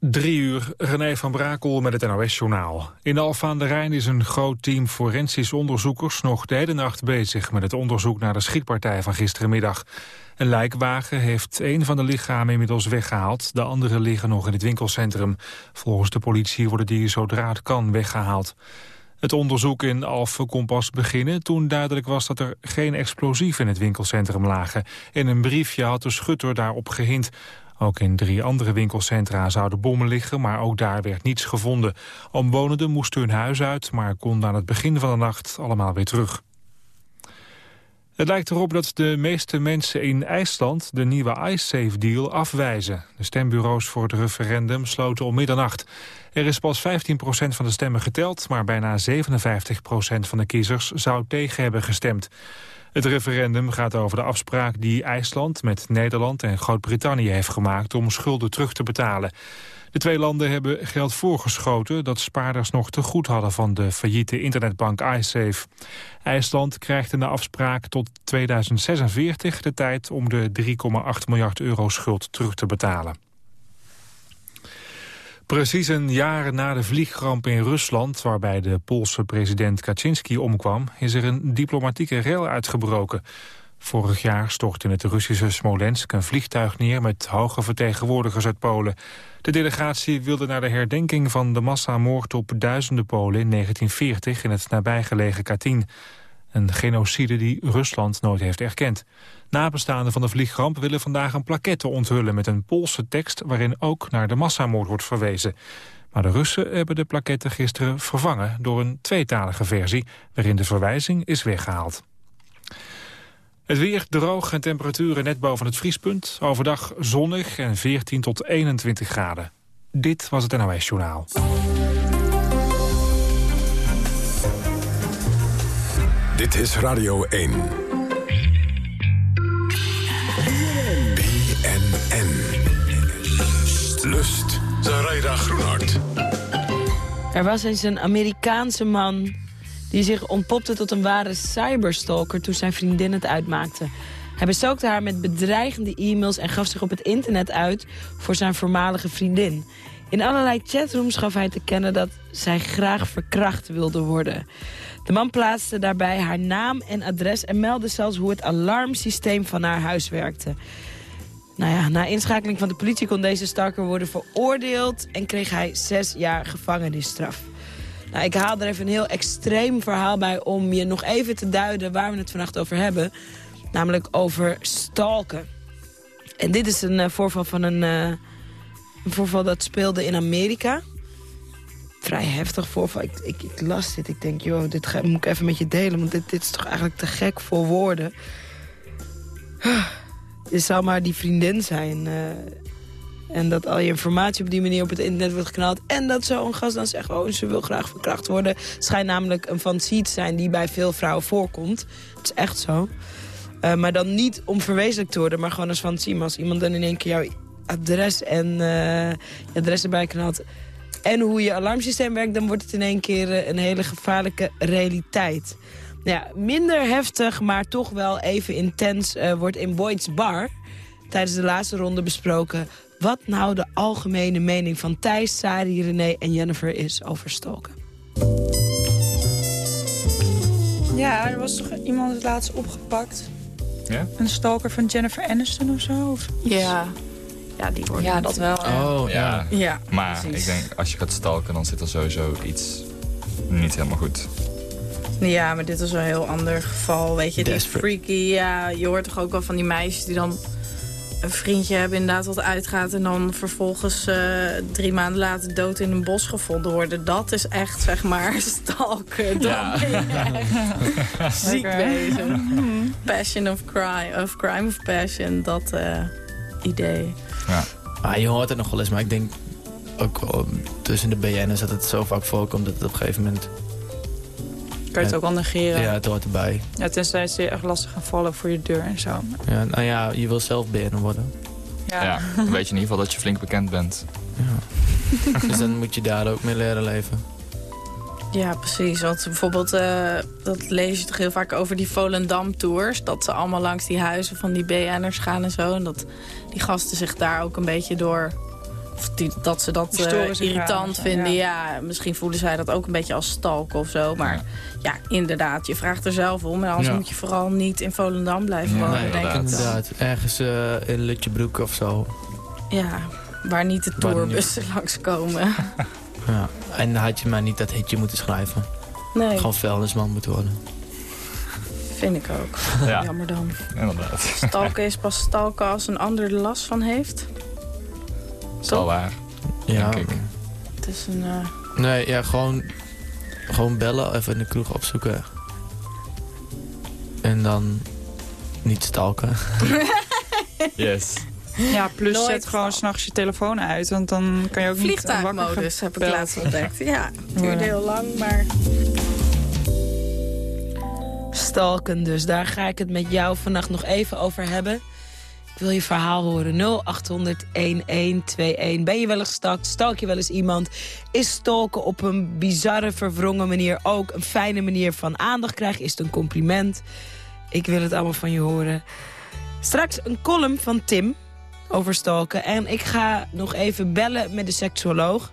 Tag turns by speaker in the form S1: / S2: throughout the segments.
S1: Drie uur, René van Brakel met het NOS-journaal. In Alfa aan de Rijn is een groot team forensisch onderzoekers... nog de hele nacht bezig met het onderzoek naar de schietpartij van gisterenmiddag. Een lijkwagen heeft een van de lichamen inmiddels weggehaald. De andere liggen nog in het winkelcentrum. Volgens de politie worden die zodra het kan weggehaald. Het onderzoek in Alphen kon pas beginnen toen duidelijk was dat er geen explosieven in het winkelcentrum lagen. In een briefje had de schutter daarop gehind. Ook in drie andere winkelcentra zouden bommen liggen, maar ook daar werd niets gevonden. Omwonenden moesten hun huis uit, maar konden aan het begin van de nacht allemaal weer terug. Het lijkt erop dat de meeste mensen in IJsland de nieuwe IceSafe-deal afwijzen. De stembureaus voor het referendum sloten om middernacht. Er is pas 15% van de stemmen geteld, maar bijna 57% van de kiezers zou tegen hebben gestemd. Het referendum gaat over de afspraak die IJsland met Nederland en Groot-Brittannië heeft gemaakt om schulden terug te betalen. De twee landen hebben geld voorgeschoten dat spaarders nog te goed hadden van de failliete internetbank iSafe. IJsland krijgt in de afspraak tot 2046 de tijd om de 3,8 miljard euro schuld terug te betalen. Precies een jaar na de vliegramp in Rusland... waarbij de Poolse president Kaczynski omkwam... is er een diplomatieke rel uitgebroken. Vorig jaar stortte in het Russische Smolensk een vliegtuig neer... met hoge vertegenwoordigers uit Polen. De delegatie wilde naar de herdenking van de massamoord op duizenden Polen... in 1940 in het nabijgelegen Katyn. Een genocide die Rusland nooit heeft erkend. Nabestaanden van de vliegramp willen vandaag een plaquette onthullen... met een Poolse tekst waarin ook naar de massamoord wordt verwezen. Maar de Russen hebben de plaquette gisteren vervangen... door een tweetalige versie waarin de verwijzing is weggehaald. Het weer droog en temperaturen net boven het vriespunt. Overdag zonnig en 14 tot 21 graden. Dit was het NOS Journaal.
S2: Dit is Radio 1. Lust. Zaraida Groenhart.
S3: Er was eens een Amerikaanse man die zich ontpopte tot een ware cyberstalker toen zijn vriendin het uitmaakte. Hij bestookte haar met bedreigende e-mails en gaf zich op het internet uit voor zijn voormalige vriendin. In allerlei chatrooms gaf hij te kennen dat zij graag verkracht wilde worden. De man plaatste daarbij haar naam en adres en meldde zelfs hoe het alarmsysteem van haar huis werkte. Nou ja, na inschakeling van de politie kon deze stalker worden veroordeeld... en kreeg hij zes jaar gevangenisstraf. Nou, ik haal er even een heel extreem verhaal bij om je nog even te duiden waar we het vannacht over hebben. Namelijk over stalken. En dit is een uh, voorval van een, uh, een voorval dat speelde in Amerika vrij heftig voorval. Ik, ik, ik, las dit. Ik denk, joh, dit moet ik even met je delen. Want dit, dit is toch eigenlijk te gek voor woorden. Je zou maar die vriendin zijn. Uh, en dat al je informatie op die manier op het internet wordt geknald. En dat zo'n gast dan zegt, oh, ze wil graag verkracht worden. Schijnt namelijk een fantasie te zijn die bij veel vrouwen voorkomt. Het is echt zo. Uh, maar dan niet om verwezenlijk te worden, maar gewoon als fantasie. Maar als iemand dan in één keer jouw adres en uh, je adres erbij knalt en hoe je alarmsysteem werkt... dan wordt het in één keer eh, een hele gevaarlijke realiteit. Ja, minder heftig, maar toch wel even intens... Uh, wordt in Boyd's Bar tijdens de laatste ronde besproken... wat nou de algemene mening van Thijs, Sari, René en Jennifer is over stalken.
S4: Ja, er was toch iemand het laatst opgepakt.
S5: Ja?
S4: Een stalker van Jennifer Aniston of zo? Of
S3: ja, ja, die wordt
S4: Ja, dat wel.
S5: Oh, ja.
S4: Ja,
S5: Maar
S4: precies.
S5: ik denk, als je gaat stalken, dan zit er sowieso iets niet helemaal goed.
S4: Ja, maar dit is een heel ander geval. Weet je, die freaky. Ja, je hoort toch ook wel van die meisjes die dan een vriendje hebben inderdaad wat uitgaat... en dan vervolgens eh, drie maanden later dood in een bos gevonden worden. Dat is echt, zeg maar, stalken. Dan
S5: Ja.
S4: ben je echt ziek bezig. Passion of crime, of crime of passion, dat eh, idee.
S6: Ah, je hoort het nog wel eens, maar ik denk ook wel tussen de BN'ers dat het zo vaak voorkomt dat het op een gegeven moment...
S7: Kan je het ook al negeren.
S6: Ja, het hoort erbij.
S7: Ja, tenzij ze je echt lastig gaan vallen voor je deur en zo.
S6: Ja, nou ja, je wil zelf BN worden.
S7: Ja.
S5: Ja, dan weet je in ieder geval dat je flink bekend bent.
S6: Ja. dus dan moet je daar ook mee leren leven.
S4: Ja, precies. Want bijvoorbeeld, eh, dat lees je toch heel vaak over die Volendam-tours. Dat ze allemaal langs die huizen van die BN'ers gaan en zo. En dat die gasten zich daar ook een beetje door die, dat ze dat eh,
S7: of
S4: irritant vinden.
S7: ja.
S4: Ja. misschien voelen zij dat ook een beetje als stalken of zo. Maar ja, inderdaad, je vraagt er zelf om. En anders
S6: Ja.
S4: moet je vooral niet in Volendam blijven wonen,
S5: nee,
S4: denk ik.
S6: Inderdaad, ergens eh, in Lutjebroek of zo.
S4: Ja, waar niet de tourbussen langskomen.
S6: Ja. En dan had je maar niet dat hitje moeten schrijven.
S4: Nee,
S6: Gewoon vuilnisman moeten worden.
S4: vind ik ook.
S5: Ja.
S4: Jammer dan.
S5: Inderdaad.
S4: Stalken is pas stalken als een ander er last van heeft.
S5: Is wel waar.
S6: Ja.
S5: Denk ik.
S4: Het is een... eh,
S6: Nee, ja, gewoon, gewoon bellen, even in de kroeg opzoeken. En dan niet stalken.
S5: Yes.
S7: Ja, plus
S4: Nooit
S7: zet gewoon s'nachts je telefoon uit. Want dan kan je ook niet wakker
S4: Vliegtuigmodus heb ik laatst ontdekt. Ja, het duurde heel lang, maar...
S8: Stalken dus. Daar ga ik het met jou vannacht nog even over hebben. Wil je verhaal horen. 0800 1121. Ben je wel eens gestalkt? Stalk je wel eens iemand? Is stalken op een bizarre, verwrongen manier ook een fijne manier van aandacht krijgen? Is het een compliment? Ik wil het allemaal van je horen. Straks een column van Tim over stalken. En ik ga nog even bellen met de seksuoloog.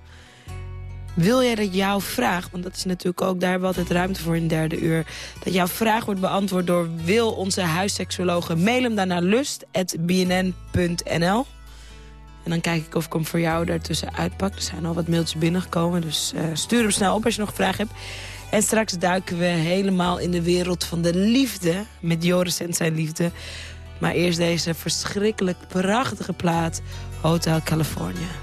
S8: Wil jij dat jouw vraag, want dat is natuurlijk ook, daar hebben we altijd ruimte voor in het derde uur, dat jouw vraag wordt beantwoord door Wil, onze huisseksuologe. Mail hem dan lust.bnn.nl. En dan kijk ik of ik hem voor jou daartussen uitpak. Er zijn al wat mailtjes binnengekomen, dus eh, stuur hem snel op als je nog vraag hebt. En straks duiken we helemaal in de wereld van de liefde, met Joris en zijn liefde. Maar eerst deze verschrikkelijk prachtige plaat, Hotel California.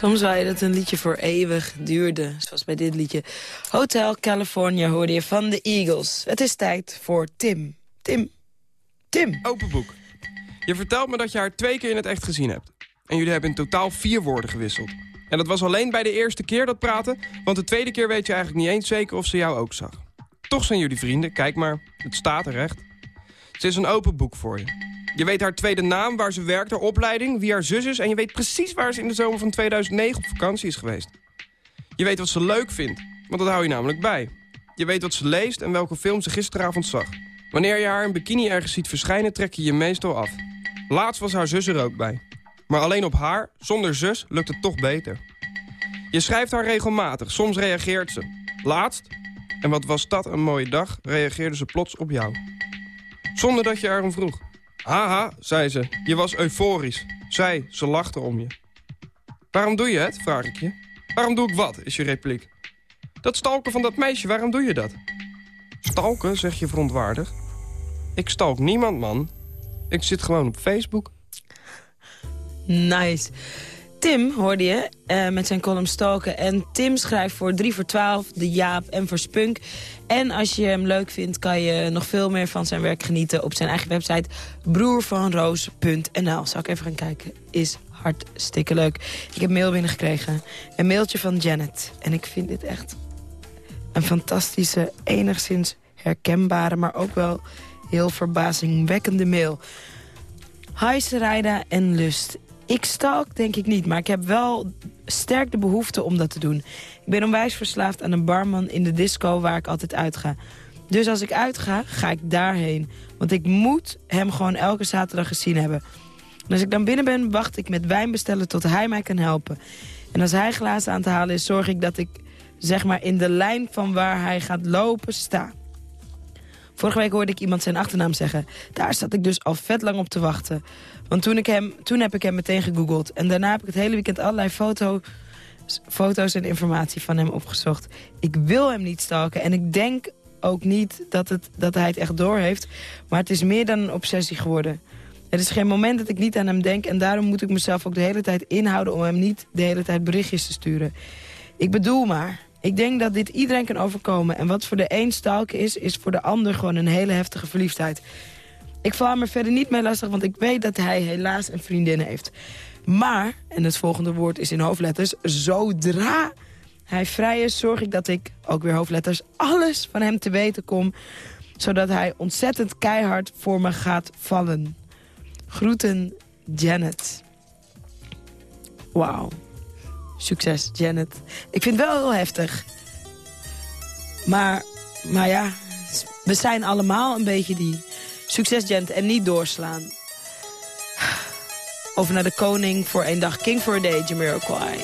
S3: Soms wou je dat een liedje voor eeuwig duurde. Zoals bij dit liedje. Hotel California hoorde je van de Eagles. Het is tijd voor Tim. Tim. Tim.
S9: Open boek. Je vertelt me dat je haar twee keer in het echt gezien hebt. En jullie hebben in totaal vier woorden gewisseld. En dat was alleen bij de eerste keer dat praten... want de tweede keer weet je eigenlijk niet eens zeker of ze jou ook zag. Toch zijn jullie vrienden, kijk maar. Het staat er recht. Ze is een open boek voor je. Je weet haar tweede naam, waar ze werkt, haar opleiding, wie haar zus is... en je weet precies waar ze in de zomer van 2009 op vakantie is geweest. Je weet wat ze leuk vindt, want dat hou je namelijk bij. Je weet wat ze leest en welke film ze gisteravond zag. Wanneer je haar in bikini ergens ziet verschijnen, trek je je meestal af. Laatst was haar zus er ook bij. Maar alleen op haar, zonder zus, lukt het toch beter. Je schrijft haar regelmatig, soms reageert ze. Laatst, en wat was dat een mooie dag, reageerde ze plots op jou. Zonder dat je erom vroeg. Haha, zei ze, je was euforisch. Zij, ze lachte om je. Waarom doe je het, vraag ik je. Waarom doe ik wat, is je repliek. Dat stalken van dat meisje, waarom doe je dat? Stalken, zeg je verontwaardigd. Ik stalk niemand, man. Ik zit gewoon op Facebook.
S3: Nice. Tim hoorde je eh, met zijn column Stalken. En Tim schrijft voor 3 voor 12, De Jaap en voor Spunk. En als je hem leuk vindt, kan je nog veel meer van zijn werk genieten... op zijn eigen website broervanroos.nl. Zal ik even gaan kijken? Is hartstikke leuk. Ik heb mail binnengekregen. Een mailtje van Janet. En ik vind dit echt een fantastische, enigszins herkenbare... maar ook wel heel verbazingwekkende mail. Hi Sarayda en Lust. Ik stalk denk ik niet, maar ik heb wel sterk de behoefte om dat te doen. Ik ben onwijs verslaafd aan een barman in de disco waar ik altijd uitga. Dus als ik uitga, ga ik daarheen. Want ik moet hem gewoon elke zaterdag gezien hebben. En als ik dan binnen ben, wacht ik met wijn bestellen tot hij mij kan helpen. En als hij glazen aan te halen is, zorg ik dat ik zeg maar in de lijn van waar hij gaat lopen sta. Vorige week hoorde ik iemand zijn achternaam zeggen. Daar zat ik dus al vet lang op te wachten. Want toen, ik hem, toen heb ik hem meteen gegoogeld. En daarna heb ik het hele weekend allerlei foto, foto's en informatie van hem opgezocht. Ik wil hem niet stalken. En ik denk ook niet dat, het, dat hij het echt door heeft. Maar het is meer dan een obsessie geworden. Er is geen moment dat ik niet aan hem denk. En daarom moet ik mezelf ook de hele tijd inhouden... om hem niet de hele tijd berichtjes te sturen. Ik bedoel maar... Ik denk dat dit iedereen kan overkomen. En wat voor de een stalken is, is voor de ander gewoon een hele heftige verliefdheid. Ik val hem er verder niet mee lastig, want ik weet dat hij helaas een vriendin heeft. Maar, en het volgende woord is in hoofdletters, zodra hij vrij is, zorg ik dat ik, ook weer hoofdletters, alles van hem te weten kom. Zodat hij ontzettend keihard voor me gaat vallen. Groeten, Janet. Wauw. Succes, Janet. Ik vind het wel heel heftig. Maar, maar ja, we zijn allemaal een beetje die succes, Janet, en niet doorslaan. Over naar de koning voor één dag. King for a day, Jamiroquai.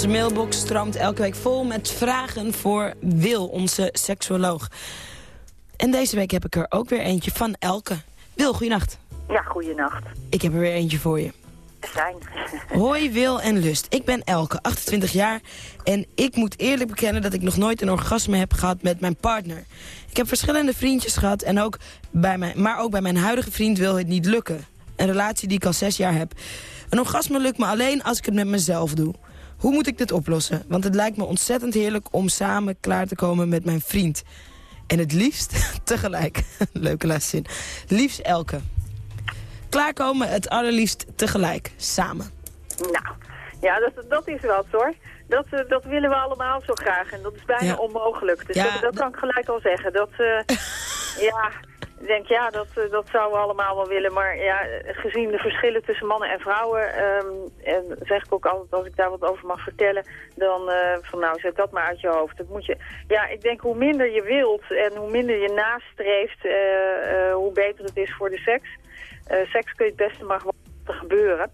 S3: Onze mailbox stroomt elke week vol met vragen voor Wil, onze seksuoloog. En deze week heb ik er ook weer eentje van Elke. Wil, goeienacht.
S10: Ja, goeienacht.
S3: Ik heb er weer eentje voor je.
S10: Zijn.
S3: Hoi Wil en Lust. Ik ben Elke, 28 jaar. En ik moet eerlijk bekennen dat ik nog nooit een orgasme heb gehad met mijn partner. Ik heb verschillende vriendjes gehad, en ook bij mijn, maar ook bij mijn huidige vriend wil het niet lukken. Een relatie die ik al zes jaar heb. Een orgasme lukt me alleen als ik het met mezelf doe. Hoe moet ik dit oplossen? Want het lijkt me ontzettend heerlijk om samen klaar te komen met mijn vriend. En het liefst tegelijk. Leuke laatste zin. Liefst Elke. Klaarkomen het allerliefst tegelijk. Samen.
S10: Nou, ja, dat, dat is wat hoor. Dat, eh, dat willen we allemaal zo graag. En dat is bijna
S3: Ja.
S10: onmogelijk. Dus
S3: Ja,
S10: dat, dat kan ik gelijk al zeggen. Dat, eh, ja, ik denk ja, dat, eh, dat zouden we allemaal wel willen. Maar ja, gezien de verschillen tussen mannen en vrouwen... ehm, en zeg ik ook altijd, als ik daar wat over mag vertellen... dan eh, van nou, zet dat maar uit je hoofd. Dat moet je, ja, ik denk hoe minder je wilt en hoe minder je nastreeft... eh, hoe beter het is voor de seks. Seks kun je het beste maar gewoon gebeuren.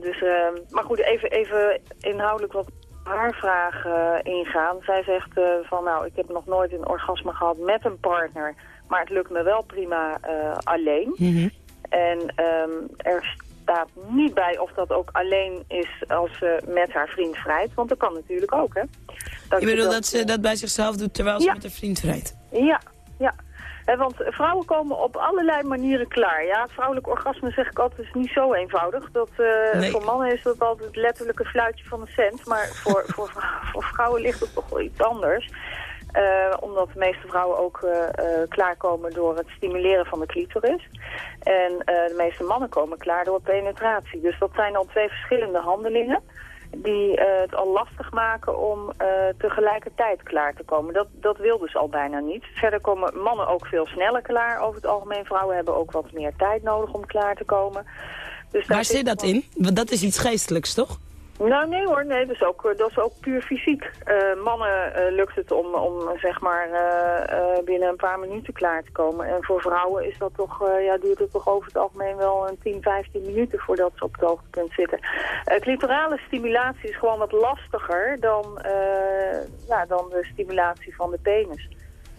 S10: Dus, ehm, maar goed, even, even inhoudelijk wat haar vraag ingaan. Zij zegt van nou, ik heb nog nooit een orgasme gehad met een partner. Maar het lukt me wel prima eh, alleen. En ehm, er staat niet bij of dat ook alleen is als ze met haar vriend vrijt. Want dat kan natuurlijk ook, hè. Dat
S3: Je bedoelt dat ze dat bij zichzelf doet terwijl ze met een vriend vrijt?
S10: ja, ja. Want vrouwen komen op allerlei manieren klaar. Ja, het vrouwelijk orgasme zeg ik altijd is niet zo eenvoudig. Dat, eh,
S3: Nee.
S10: Voor mannen is dat altijd het letterlijke fluitje van een cent. Maar voor, voor, voor vrouwen ligt het toch wel iets anders. Eh, omdat de meeste vrouwen ook eh, eh, klaarkomen door het stimuleren van de clitoris. En de meeste mannen komen klaar door penetratie. Dus dat zijn al twee verschillende handelingen die het al lastig maken om tegelijkertijd klaar te komen. Dat, dat wil dus al bijna niet. Verder komen mannen ook veel sneller klaar. Over het algemeen vrouwen hebben ook wat meer tijd nodig om klaar te komen. Dus
S3: Waar zit dat in? Want dat is iets geestelijks, toch?
S10: Nou, nee hoor, nee, dat is ook, dat is ook puur fysiek. Eh, mannen eh, lukt het om, om zeg maar eh, eh, binnen een paar minuten klaar te komen. En voor vrouwen is dat toch, eh, ja, duurt het toch over het algemeen wel een 10, 15 minuten voordat ze op het hoogtepunt zitten. Clitorale stimulatie is gewoon wat lastiger dan, eh, ja, dan de stimulatie van de penis.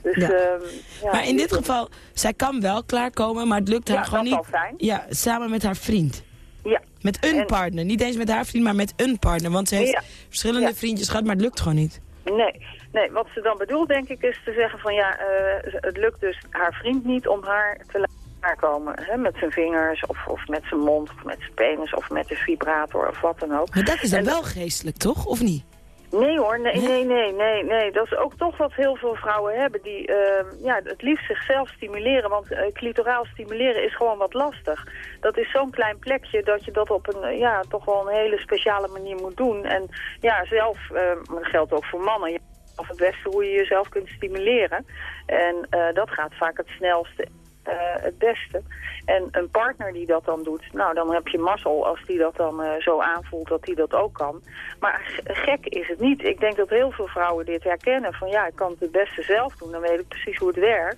S10: Dus,
S3: Ja.
S10: ehm, ja,
S3: maar in dit geval, zij kan wel klaarkomen, maar het lukt haar
S10: Ja,
S3: gewoon
S10: dat
S3: niet. Ja, samen met haar vriend.
S10: Ja.
S3: Met een
S10: En-
S3: partner. Niet eens met haar vriend, maar met een partner. Want ze heeft
S10: Ja.
S3: verschillende
S10: Ja.
S3: vriendjes gehad, maar het lukt gewoon niet.
S10: Nee, nee, wat ze dan bedoelt denk ik is te zeggen van ja, eh, het lukt dus haar vriend niet om haar te laten klaarkomen. Hè, met zijn vingers of, of met zijn mond of met zijn penis of met de vibrator of wat dan ook.
S3: Maar dat is dan
S10: En
S3: wel geestelijk, toch? Of niet?
S10: Nee hoor, nee,
S3: Nee?
S10: nee, nee, nee. Dat is ook toch wat heel veel vrouwen hebben die eh, ja, het liefst zichzelf stimuleren. Want eh, clitoraal stimuleren is gewoon wat lastig. Dat is zo'n klein plekje dat je dat op een, eh, ja, toch wel een hele speciale manier moet doen. En ja, zelf, eh, maar dat geldt ook voor mannen, of het beste hoe je jezelf kunt stimuleren. En eh, dat gaat vaak het snelste eh, het beste. En een partner die dat dan doet, nou dan heb je mazzel als die dat dan eh, zo aanvoelt dat hij dat ook kan. Maar gek is het niet. Ik denk dat heel veel vrouwen dit herkennen. Van ja, ik kan het het beste zelf doen, dan weet ik precies hoe het werkt.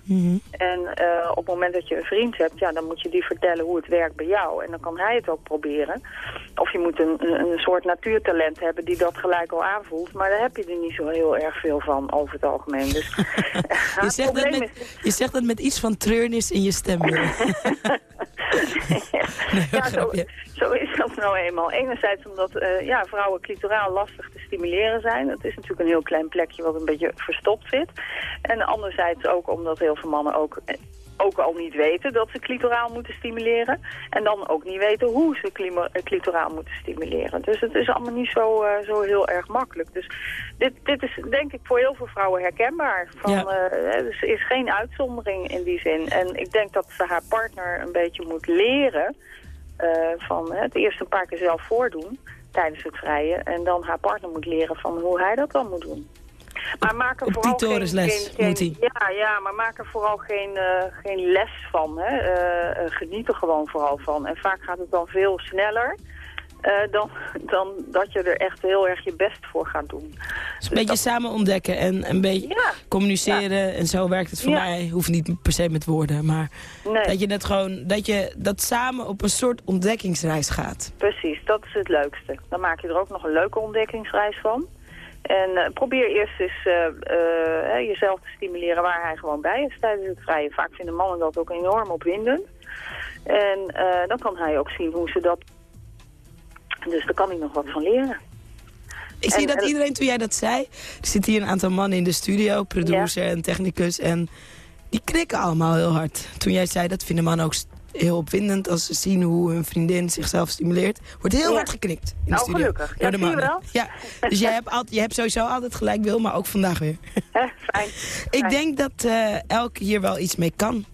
S10: En eh, op het moment dat je een vriend hebt, ja, dan moet je die vertellen hoe het werkt bij jou. En dan kan hij het ook proberen. Of je moet een, een, een soort natuurtalent hebben die dat gelijk al aanvoelt. Maar daar heb je er niet zo heel erg veel van over het algemeen. Dus,
S3: Je zegt, dat met, je zegt dat met iets van treurnis in je stem.
S10: Ja, zo, zo is dat nou eenmaal. Enerzijds omdat eh, ja, vrouwen clitoraal lastig te stimuleren zijn. Het is natuurlijk een heel klein plekje wat een beetje verstopt zit. En anderzijds ook omdat heel veel mannen ook, eh, ook al niet weten dat ze clitoraal moeten stimuleren. En dan ook niet weten hoe ze eh, clitoraal moeten stimuleren. Dus het is allemaal niet zo, eh, zo heel erg makkelijk. Dus dit, dit is denk ik voor heel veel vrouwen herkenbaar. Van,
S3: Ja.
S10: eh, dus er is geen uitzondering in die zin. En ik denk dat ze haar partner een beetje moet leren... van het eerst een paar keer zelf voordoen tijdens het vrijen... en dan haar partner moet leren van hoe hij dat dan moet doen. Maar maak er
S3: Op
S10: vooral geen, geen,
S3: moet hij.
S10: Ja, ja, maar maak er vooral geen, eh, geen les van. Hè. Eh, eh, geniet er gewoon vooral van. En vaak gaat het dan veel sneller... dan, dan dat je er echt heel erg je best voor gaat doen.
S3: Dus een beetje samen ontdekken en een beetje communiceren. En zo werkt het voor
S10: Ja.
S3: mij. Hoeft niet per se met woorden. Maar
S10: Nee.
S3: dat je dat gewoon, dat je dat samen op een soort ontdekkingsreis gaat.
S10: Precies, dat is het leukste. Dan maak je er ook nog een leuke ontdekkingsreis van. En eh, probeer eerst eens eh, eh, jezelf te stimuleren waar hij gewoon bij is tijdens het vrijen. Vaak vinden mannen dat ook enorm opwindend. En dan kan hij ook zien hoe ze dat... Dus daar kan hij nog wat van leren.
S3: Ik zie dat
S10: en-
S3: iedereen, toen jij dat zei... Er zitten hier een aantal mannen in de studio, producer en technicus. En die knikken allemaal heel hard. Toen jij zei, dat vinden mannen ook heel opwindend... als ze zien hoe hun vriendin zichzelf stimuleert. Wordt heel
S10: Ja.
S3: hard geknikt in de
S10: Nou,
S3: studio.
S10: gelukkig. Ja,
S3: de
S10: zie je wel?
S3: Ja, dus jij hebt, altijd, je hebt sowieso altijd gelijk, Wil, maar ook vandaag weer.
S10: Fijn.
S3: Ik denk dat eh Elke hier wel iets mee kan.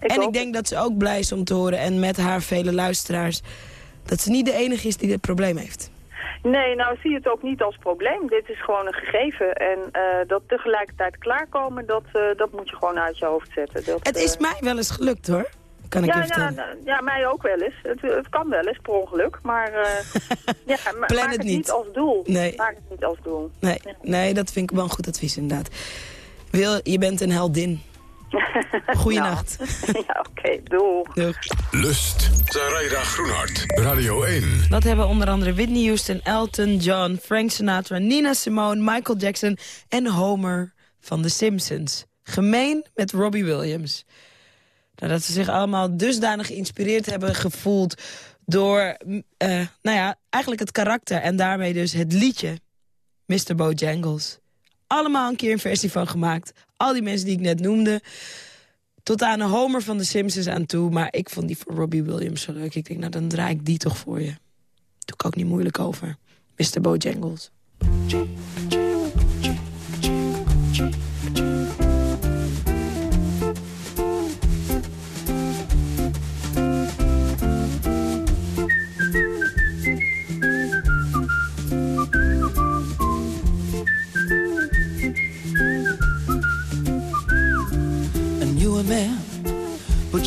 S10: Ik
S3: en
S10: hoop
S3: ik denk dat ze ook blij is om te horen, en met haar vele luisteraars... dat ze niet de enige is die dit probleem heeft.
S10: Nee, nou zie je het ook niet als probleem. Dit is gewoon een gegeven. En eh, dat tegelijkertijd klaarkomen, dat, eh, dat moet je gewoon uit je hoofd zetten. Dat,
S3: Het is mij wel eens gelukt, hoor. Kan ik
S10: ja, ja, nou, ja, mij ook wel eens. Het, het kan wel eens per ongeluk, maar, eh, ja, ma-
S3: Plan
S10: maak
S3: het niet.
S10: niet als doel.
S3: Nee.
S10: Maak het niet als doel.
S3: Nee, nee, dat vind ik wel een goed advies, inderdaad. Wil, je bent een heldin. Goeienacht.
S10: ja, oké, doeg.
S3: Doeg.
S2: Lust. Zaraida Groenhart. Radio 1.
S3: Dat hebben onder andere Whitney Houston, Elton John, Frank Sinatra, Nina Simone, Michael Jackson en Homer van The Simpsons. Gemeen met Robbie Williams. Nadat ze zich allemaal dusdanig geïnspireerd hebben gevoeld door, eh, nou ja, eigenlijk het karakter en daarmee dus het liedje Mr. Bojangles. Allemaal een keer een versie van gemaakt. Al die mensen die ik net noemde. Tot aan een Homer van The Simpsons aan toe. Maar ik vond die van Robbie Williams zo leuk. Ik denk, nou dan draai ik die toch voor je. Doe ik ook niet moeilijk over. Mr. Bojangles.
S11: I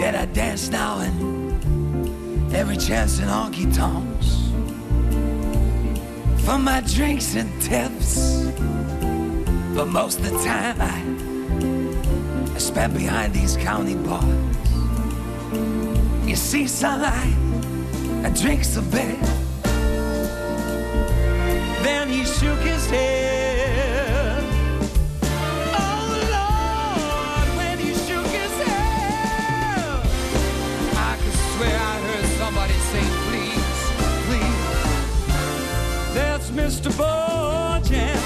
S11: Said, I dance now and every chance in honky tonks. For my drinks and tips. But most of the time I, I spent behind these county bars. You see, sunlight, I drinks a bit. Then he shook his head. Mr. Bojangles.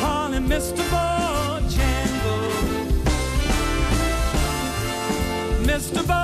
S11: Call him Mr. Bojangles. Mr. Bojangles,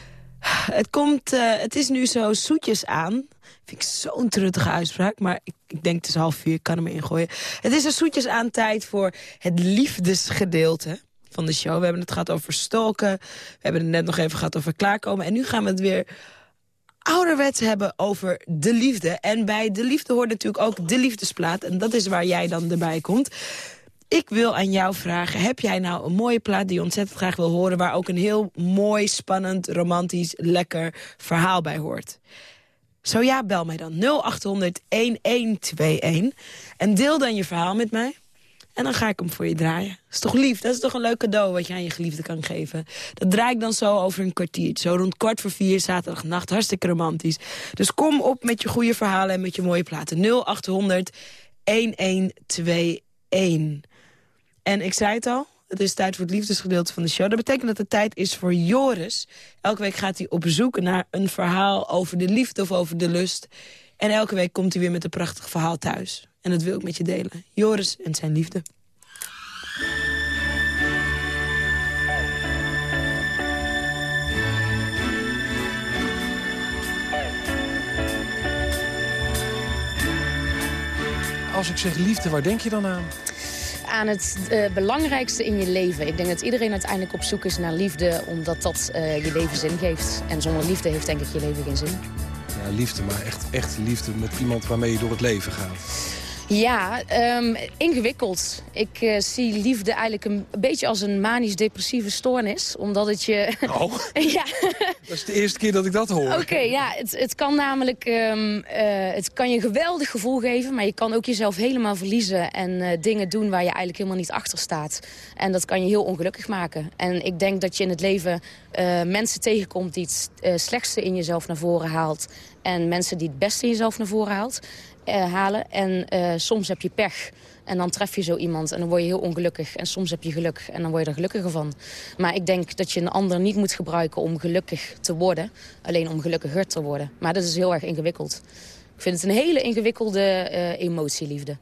S3: Het, komt, eh, het is nu zo zoetjes aan. Vind ik zo'n truttige uitspraak, maar ik, ik denk het is half vier, ik kan hem ingooien. Het is er zoetjes aan tijd voor het liefdesgedeelte van de show. We hebben het gehad over stalken, we hebben het net nog even gehad over klaarkomen... en nu gaan we het weer ouderwets hebben over de liefde. En bij de liefde hoort natuurlijk ook de liefdesplaat. En dat is waar jij dan erbij komt. Ik wil aan jou vragen, heb jij nou een mooie plaat die je ontzettend graag wil horen... waar ook een heel mooi, spannend, romantisch, lekker verhaal bij hoort? Zo ja, bel mij dan 0800-1121 en deel dan je verhaal met mij. En dan ga ik hem voor je draaien. Is toch lief? Dat is toch een leuk cadeau wat je aan je geliefde kan geven. Dat draai ik dan zo over een kwartier. Zo rond kwart voor vier, zaterdagnacht. Hartstikke romantisch. Dus kom op met je goede verhalen en met je mooie platen. 0800 1121. En ik zei het al, het is tijd voor het liefdesgedeelte van de show. Dat betekent dat het tijd is voor Joris. Elke week gaat hij op zoek naar een verhaal over de liefde of over de lust. En elke week komt hij weer met een prachtig verhaal thuis. En dat wil ik met je delen. Joris en zijn liefde.
S12: Als ik zeg liefde, waar denk je dan aan?
S13: Aan het eh, belangrijkste in je leven. Ik denk dat iedereen uiteindelijk op zoek is naar liefde... omdat dat eh, je leven zin geeft. En zonder liefde heeft denk ik je leven geen zin.
S12: Ja, liefde, maar echt, echt liefde met iemand waarmee je door het leven gaat.
S13: Ja, ehm, ingewikkeld. Ik eh, zie liefde eigenlijk een, beetje als een manisch-depressieve stoornis. Omdat het je...
S12: Oh,
S13: ja.
S12: dat is de eerste keer dat ik dat hoor.
S13: Oké, ja, het, het kan namelijk ehm, eh, het kan je een geweldig gevoel geven, maar je kan ook jezelf helemaal verliezen en eh, dingen doen waar je eigenlijk helemaal niet achter staat. En dat kan je heel ongelukkig maken. En ik denk dat je in het leven mensen tegenkomt die het slechtste in jezelf naar voren haalt en mensen die het beste in jezelf naar voren haalt, eh, halen. En eh, soms heb je pech. En dan tref je zo iemand en dan word je heel ongelukkig. En soms heb je geluk en dan word je er gelukkiger van. Maar ik denk dat je een ander niet moet gebruiken om gelukkig te worden. Alleen om gelukkiger te worden. Maar dat is heel erg ingewikkeld. Ik vind het een hele ingewikkelde eh, emotie, liefde.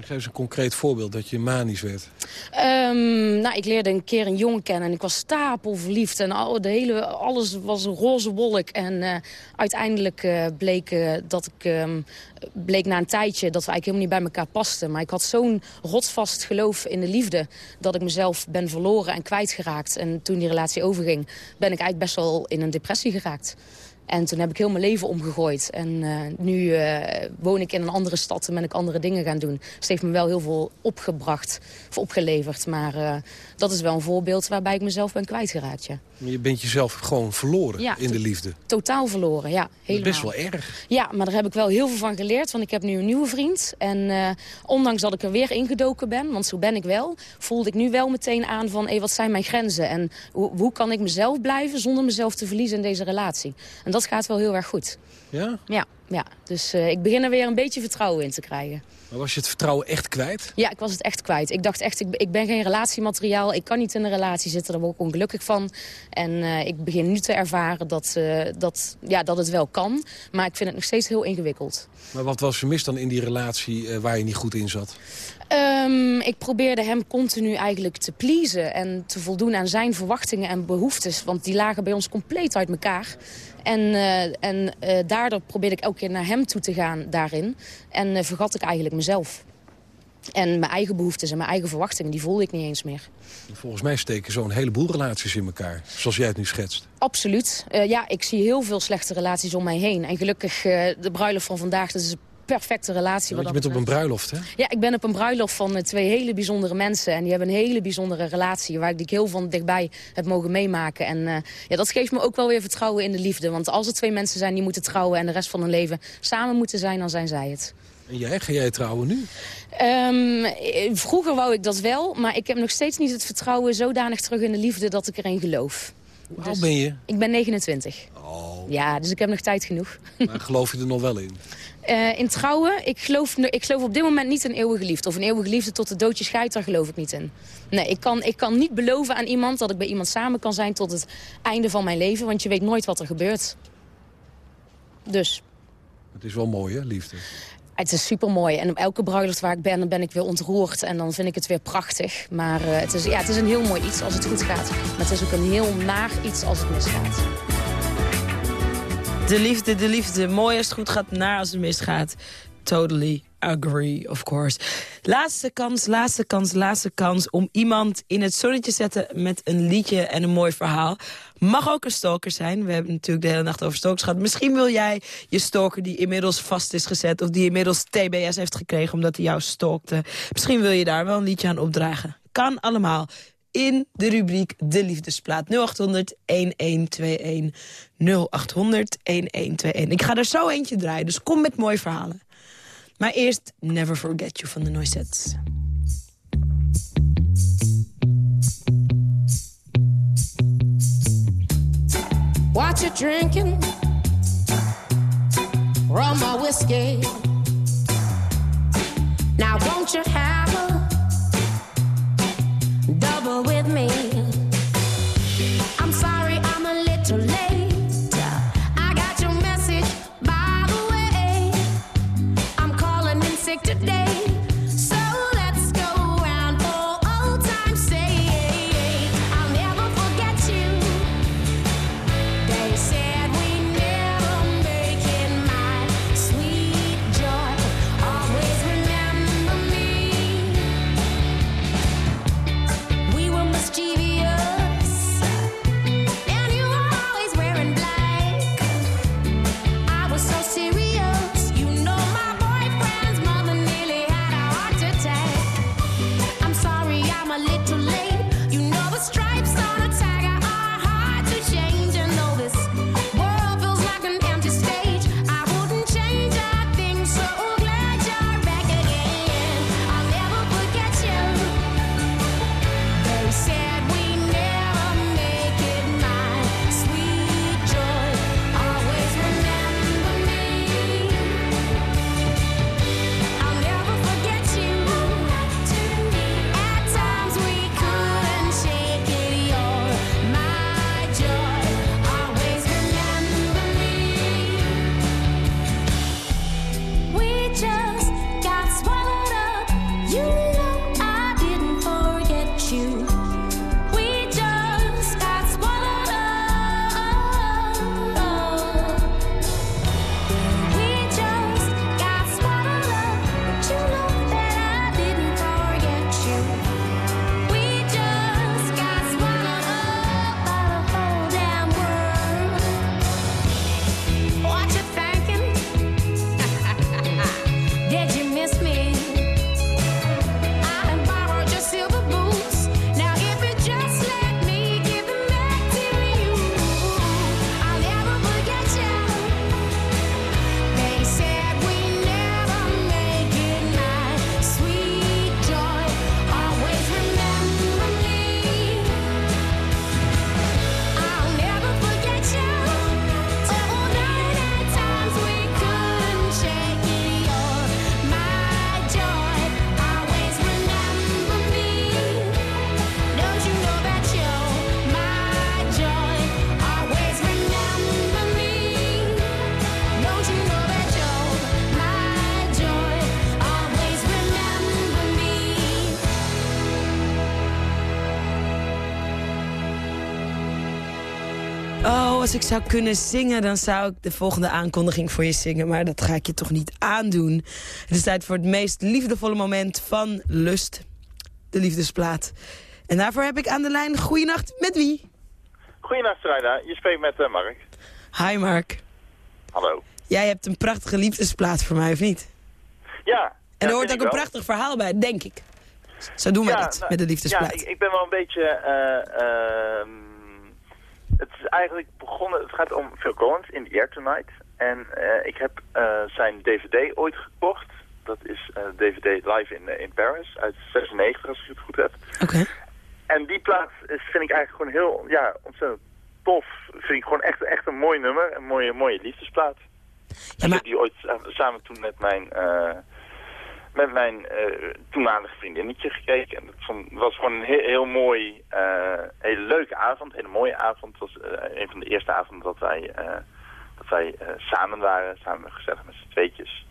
S12: Geef eens een concreet voorbeeld dat je manisch werd.
S13: Ehm, nou, ik leerde een keer een jongen kennen en ik was stapelverliefd. En al, de hele, alles was een roze wolk. En eh, uiteindelijk eh, bleek, eh, dat ik, ehm, bleek na een tijdje dat we eigenlijk helemaal niet bij elkaar pasten. Maar ik had zo'n rotsvast geloof in de liefde... dat ik mezelf ben verloren en kwijtgeraakt. En toen die relatie overging, ben ik eigenlijk best wel in een depressie geraakt. En toen heb ik heel mijn leven omgegooid. En eh, nu eh, woon ik in een andere stad en ben ik andere dingen gaan doen. Dus het heeft me wel heel veel opgebracht of opgeleverd. Maar eh, dat is wel een voorbeeld waarbij ik mezelf ben kwijtgeraakt, ja.
S12: Maar je bent jezelf gewoon verloren
S13: Ja,
S12: in de liefde.
S13: Totaal verloren, ja.
S12: Dat is
S13: Helemaal.
S12: best wel erg.
S13: Ja, maar daar heb ik wel heel veel van geleerd. Want ik heb nu een nieuwe vriend. En eh, ondanks dat ik er weer ingedoken ben, want zo ben ik wel... voelde ik nu wel meteen aan van, hé, wat zijn mijn grenzen? En hoe, hoe kan ik mezelf blijven zonder mezelf te verliezen in deze relatie? En dat gaat wel heel erg goed.
S12: Ja?
S13: Ja. Ja. Dus eh, ik begin er weer een beetje vertrouwen in te krijgen.
S12: Maar was je het vertrouwen echt kwijt?
S13: Ja, ik was het echt kwijt. Ik dacht echt, ik, ik ben geen relatiemateriaal. Ik kan niet in een relatie zitten, daar word ik ongelukkig van. En eh, ik begin nu te ervaren dat, eh, dat, ja, dat het wel kan. Maar ik vind het nog steeds heel ingewikkeld.
S12: Maar wat was vermist dan in die relatie waar je niet goed in zat?
S13: Ehm, ik probeerde hem continu eigenlijk te pleasen en te voldoen aan zijn verwachtingen en behoeftes. Want die lagen bij ons compleet uit elkaar. En, eh, en eh, daardoor probeerde ik elke keer naar hem toe te gaan daarin. En eh, vergat ik eigenlijk mezelf. En mijn eigen behoeftes en mijn eigen verwachtingen, die voelde ik niet eens meer.
S12: Volgens mij steken zo'n heleboel relaties in elkaar. Zoals jij het nu schetst.
S13: Absoluut. Ja, ik zie heel veel slechte relaties om mij heen. En gelukkig, eh, de bruiloft van vandaag, dat is perfecte relatie.
S12: Want je bent op een bruiloft, hè?
S13: Ja, ik ben op een bruiloft van eh, twee hele bijzondere mensen. En die hebben een hele bijzondere relatie. Waar ik heel van dichtbij heb mogen meemaken. En eh, ja, dat geeft me ook wel weer vertrouwen in de liefde. Want als er twee mensen zijn die moeten trouwen... en de rest van hun leven samen moeten zijn, dan zijn zij het.
S12: En jij, ga jij trouwen nu?
S13: Ehm, eh, vroeger wou ik dat wel. Maar ik heb nog steeds niet het vertrouwen zodanig terug in de liefde... dat ik erin geloof.
S12: Hoe oud ben je?
S13: Ik ben 29.
S12: Oh.
S13: Ja, dus ik heb nog tijd genoeg.
S12: Maar geloof je er nog wel in?
S13: Eh, in trouwen, ik geloof, ik geloof op dit moment niet in eeuwige liefde. Of een eeuwige liefde tot de doodje scheidt, daar geloof ik niet in. Nee, ik kan, ik kan niet beloven aan iemand dat ik bij iemand samen kan zijn tot het einde van mijn leven. Want je weet nooit wat er gebeurt. Dus,
S12: Het is wel mooi, hè, liefde?
S13: het is super mooi. En op elke bruiloft waar ik ben, dan ben ik weer ontroerd. En dan vind ik het weer prachtig. Maar eh, het, is, ja, het is een heel mooi iets als het goed gaat. Maar het is ook een heel naar iets als het misgaat.
S3: De liefde, de liefde. Mooi als het goed gaat, naar als het misgaat. Totally agree, of course. Laatste kans, laatste kans, laatste kans... om iemand in het zonnetje te zetten met een liedje en een mooi verhaal. Mag ook een stalker zijn. We hebben natuurlijk de hele nacht over stalkers gehad. Misschien wil jij je stalker die inmiddels vast is gezet... of die inmiddels TBS heeft gekregen omdat hij jou stalkte. Misschien wil je daar wel een liedje aan opdragen. Kan allemaal in de rubriek De Liefdesplaat. 0800 1121 0800 1121. Ik ga er zo eentje draaien, dus kom met mooie verhalen. Maar eerst Never Forget You van de Noisettes.
S14: What you drinking? Rum or whiskey? Now won't you have double with me?
S3: Als ik zou kunnen zingen, dan zou ik de volgende aankondiging voor je zingen. Maar dat ga ik je toch niet aandoen. Het is tijd voor het meest liefdevolle moment van Lust. De liefdesplaat. En daarvoor heb ik aan de lijn Goeienacht met wie?
S15: Goedenacht, Sarayda. Je spreekt met eh, Mark.
S3: Hi Mark.
S15: Hallo.
S3: Jij hebt een prachtige liefdesplaat voor mij, of niet?
S15: Ja.
S3: En er hoort ook een prachtig verhaal bij, denk ik. Zo doen we
S15: Ja,
S3: dat
S15: nou,
S3: met de liefdesplaat.
S15: Ja, ik, ik ben wel een beetje... eh, ehm, het is eigenlijk begonnen... Het gaat om Phil Collins, In the Air Tonight. En eh, ik heb eh, zijn DVD ooit gekocht. Dat is eh DVD Live in, eh, in Paris uit 96, als ik het goed heb.
S3: Oké.
S15: En die plaat is, vind ik eigenlijk gewoon heel... Ja, ontzettend tof. Vind ik gewoon echt, echt een mooi nummer. Een mooie, mooie liefdesplaat. Ik heb die ooit sa- samen toen met mijn... met mijn eh, toenmalige vriendinnetje gekeken. En vond- was gewoon een heel, heel mooi, eh, hele leuke avond, hele mooie avond. Het was eh, een van de eerste avonden dat wij, dat wij samen waren, samen gezellig met z'n tweetjes.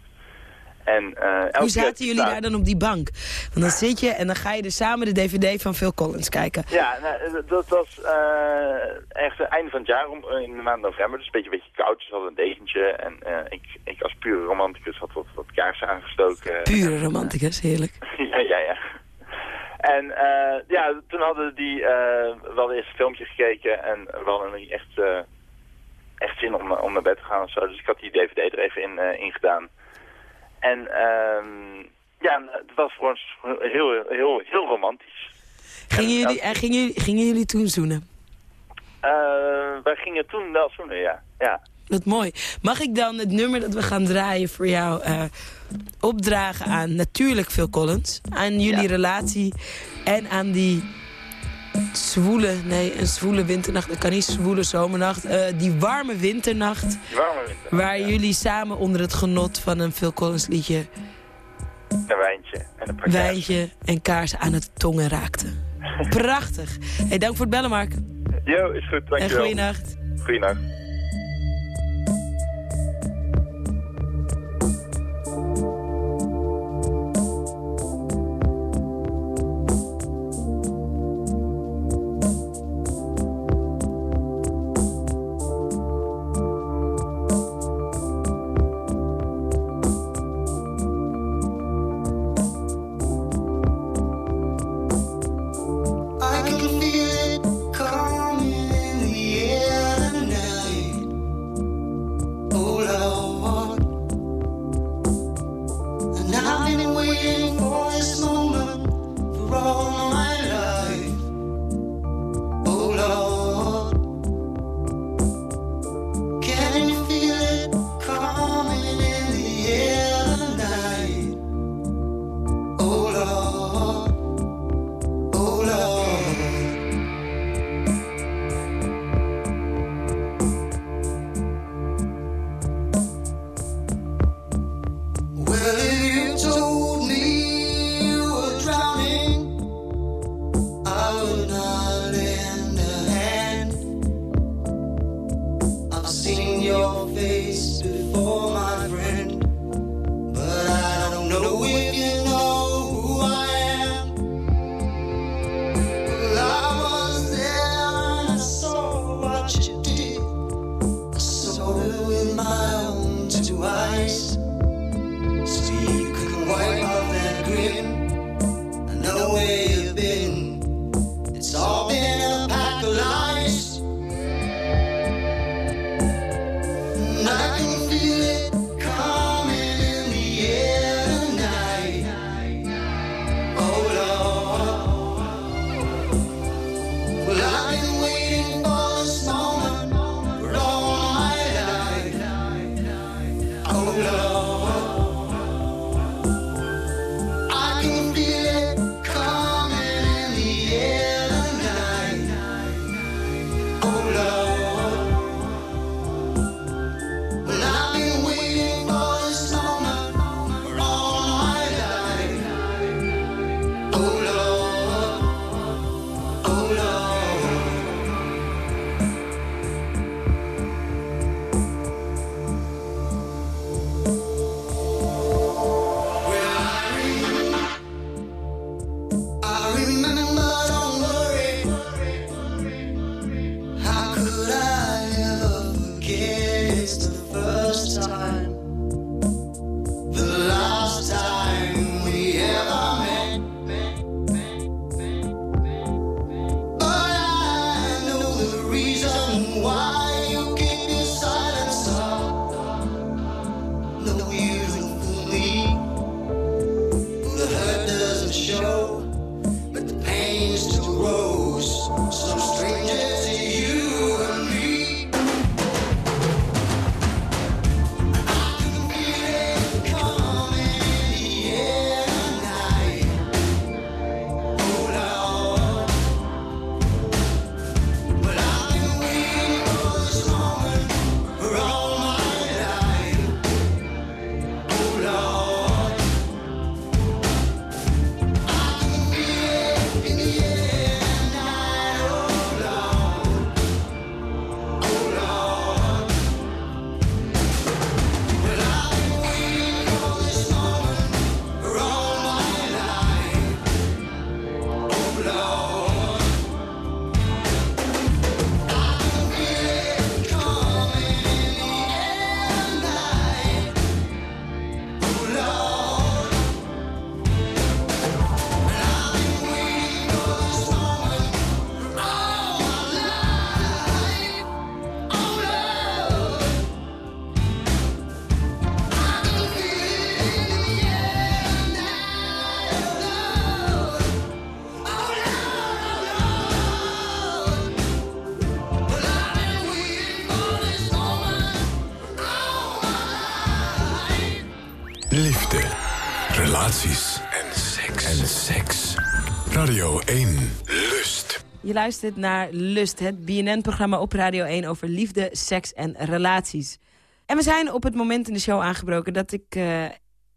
S15: En, elke
S3: Hoe zaten jullie daar dan op die bank? Want dan zit je en dan ga je dus samen de DVD van Phil Collins kijken.
S15: Ja, nou, eh, dat was eh, echt het einde van het jaar, om, in de maand november. Dus een beetje, een beetje koud, dus hadden een degentje. En ik, ik als pure romanticus had wat, wat kaarsen aangestoken.
S3: Pure romanticus, heerlijk.
S15: ja, ja, ja. En ja, toen hadden die wel eerst een filmpje gekeken en we hadden niet echt, echt zin om, om naar bed te gaan of zo. Dus ik had die dvd er even in, in gedaan. En ehm, ja, het was voor ons heel, heel, heel romantisch.
S3: Gingen jullie, en gingen, jullie- gingen jullie toen zoenen?
S15: Eh, wij gingen toen wel zoenen, ja. ja.
S3: Wat mooi. Mag ik dan het nummer dat we gaan draaien voor jou eh, opdragen aan natuurlijk Phil Collins? Aan jullie relatie en aan die zwoele, nee, een zwoele winternacht. Dat kan niet, zwoele zomernacht. eh, die warme winternacht.
S15: Die warme winter.
S3: Waar jullie samen onder het genot van een Phil Collins liedje...
S15: Een wijntje en een
S3: wijntje en kaarsen aan het tongen raakten. Prachtig. Hey, dank voor het bellen, Mark.
S15: Jo, is goed, dankjewel.
S3: En goeienacht.
S15: Goeienacht.
S3: Luistert naar Lust, het BNN-programma op Radio 1 over liefde, seks en relaties. En we zijn op het moment in de show aangebroken dat ik eh,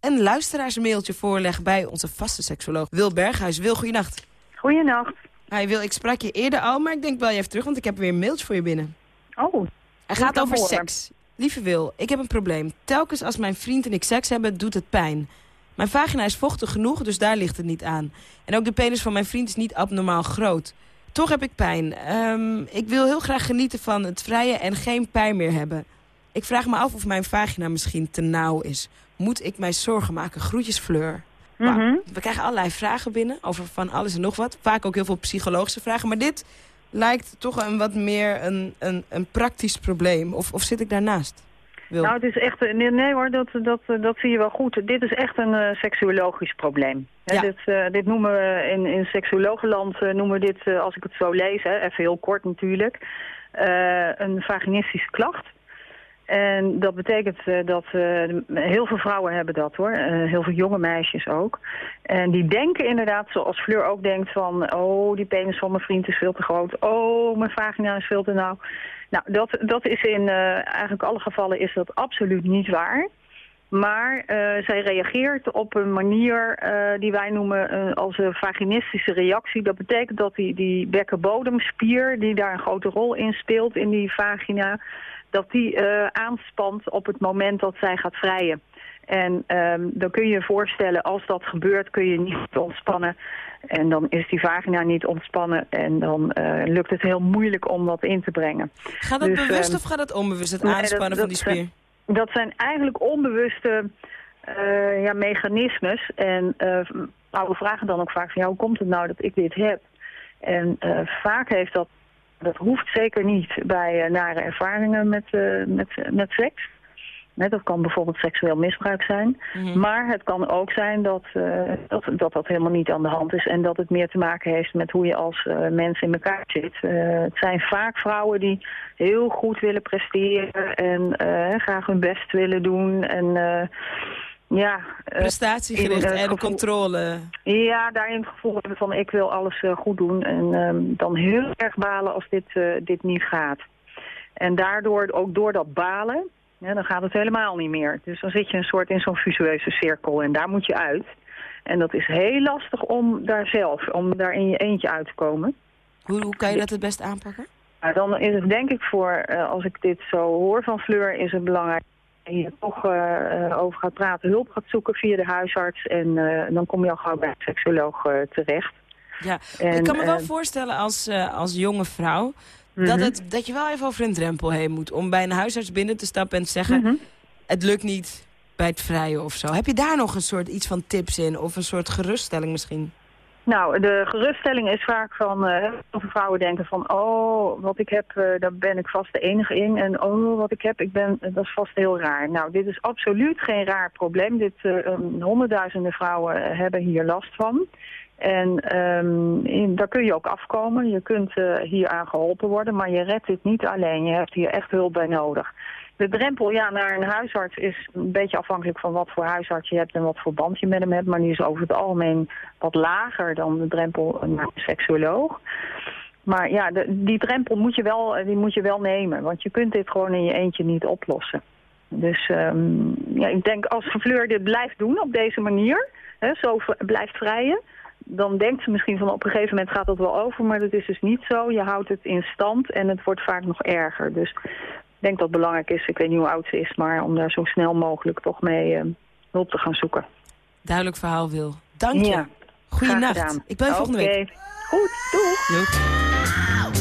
S3: een luisteraarsmailtje voorleg bij onze vaste seksoloog Wil Berghuis. Wil, goeienacht.
S10: Goeienacht.
S3: Hi Wil, ik sprak je eerder al, maar ik denk wel even terug, want ik heb weer een mailtje voor je binnen.
S10: Oh.
S3: Hij gaat over
S10: horen.
S3: seks. Lieve Wil, ik heb een probleem. Telkens als mijn vriend en ik seks hebben, doet het pijn. Mijn vagina is vochtig genoeg, dus daar ligt het niet aan. En ook de penis van mijn vriend is niet abnormaal groot. Toch heb ik pijn. Ehm, ik wil heel graag genieten van het vrije en geen pijn meer hebben. Ik vraag me af of mijn vagina misschien te nauw is. Moet ik mij zorgen maken? Groetjes Fleur. Nou, we krijgen allerlei vragen binnen over van alles en nog wat. Vaak ook heel veel psychologische vragen. Maar dit lijkt toch een wat meer een, een, een praktisch probleem. Of, of zit ik daarnaast? Wil.
S10: Nou, het is echt... Nee, nee hoor, dat, dat, dat zie je wel goed. Dit is echt een eh, seksuologisch probleem. Hè,
S3: Ja.
S10: dit, eh, dit noemen we in, in seksuologenland, eh, noemen we dit, als ik het zo lees, hè, even heel kort natuurlijk, een vaginistische klacht. En dat betekent eh, dat eh, heel veel vrouwen hebben dat hoor. Eh, heel veel jonge meisjes ook. En die denken inderdaad, zoals Fleur ook denkt van... oh, die penis van mijn vriend is veel te groot. Oh, mijn vagina is veel te nauw. Nou, dat, dat is in eigenlijk alle gevallen is dat absoluut niet waar. Maar zij reageert op een manier die wij noemen als een vaginistische reactie. Dat betekent dat die, die bekkenbodemspier, die daar een grote rol in speelt in die vagina, dat die eh, aanspant op het moment dat zij gaat vrijen. En ehm, dan kun je je voorstellen, als dat gebeurt, kun je niet ontspannen. En dan is die vagina niet ontspannen en dan eh, lukt het heel moeilijk om dat in te brengen.
S3: Gaat dat
S10: Dus,
S3: bewust
S10: ehm,
S3: of gaat dat onbewust, het
S10: Nee,
S3: aanspannen
S10: dat-
S3: van die spier?
S10: dat zijn eigenlijk onbewuste eh, ja, mechanismes. En vrouwen vragen dan ook vaak van, ja, hoe komt het nou dat ik dit heb? En vaak heeft dat, dat hoeft zeker niet bij eh, nare ervaringen met, eh, met, met seks. Dat kan bijvoorbeeld seksueel misbruik zijn. Maar het kan ook zijn dat, eh, dat, dat dat helemaal niet aan de hand is. En dat het meer te maken heeft met hoe je als mens in elkaar zit. Het zijn vaak vrouwen die heel goed willen presteren. En graag hun best willen doen. En ja... eh,
S3: Prestatiegericht
S10: in, eh,
S3: en controle.
S10: ja, daarin het gevoel hebben van ik wil alles eh, goed doen. En ehm, dan heel erg balen als dit, eh, dit niet gaat. En daardoor, ook door dat balen, ja, dan gaat het helemaal niet meer. Dus dan zit je een soort in zo'n visueuze cirkel en daar moet je uit. En dat is heel lastig om daar zelf, om daar in je eentje uit te komen.
S3: Hoe, hoe kan je dat het best aanpakken?
S10: Nou, dan is het denk ik voor, als ik dit zo hoor van Fleur, is het belangrijk je toch eh, over gaat praten, hulp gaat zoeken via de huisarts. En eh, dan kom je al gauw bij een seksuoloog eh, terecht.
S3: Ja,
S10: En,
S3: ik kan me wel voorstellen als, als jonge vrouw... dat,
S10: Mhm.
S3: het, dat je wel even over een drempel heen moet... om bij een huisarts binnen te stappen en te zeggen...
S10: Mhm.
S3: het lukt niet bij het vrije of zo. Heb je daar nog een soort iets van tips in? Of een soort geruststelling misschien?
S10: Nou, de geruststelling is vaak van, veel vrouwen denken van, oh, wat ik heb, eh, daar ben ik vast de enige in. En oh, wat ik heb, ik ben, dat is vast heel raar. Nou, dit is absoluut geen raar probleem. Dit, eh, honderdduizenden vrouwen hebben hier last van. En ehm, daar kun je ook afkomen. Je kunt hier aan geholpen worden, maar je redt dit niet alleen. Je hebt hier echt hulp bij nodig. De drempel ja, naar een huisarts is een beetje afhankelijk van wat voor huisarts je hebt en wat voor band je met hem hebt. Maar die is over het algemeen wat lager dan de drempel naar een seksuoloog. Maar ja, die drempel moet je, wel, die moet je wel nemen, want je kunt dit gewoon in je eentje niet oplossen. Dus ehm, ja, ik denk als Fleur dit blijft doen op deze manier, hè, zo blijft vrijen, dan denkt ze misschien van op een gegeven moment gaat dat wel over, maar dat is dus niet zo. Je houdt het in stand en het wordt vaak nog erger. Dus denk dat het belangrijk is, ik weet niet hoe oud ze is, maar om daar zo snel mogelijk toch mee eh, hulp te gaan zoeken.
S3: Duidelijk verhaal, Wil. Dank je.
S10: Ja,
S3: Goeienacht. Ik ben volgende
S10: Oké.
S3: week.
S10: Goed, doeg.
S3: Doeg.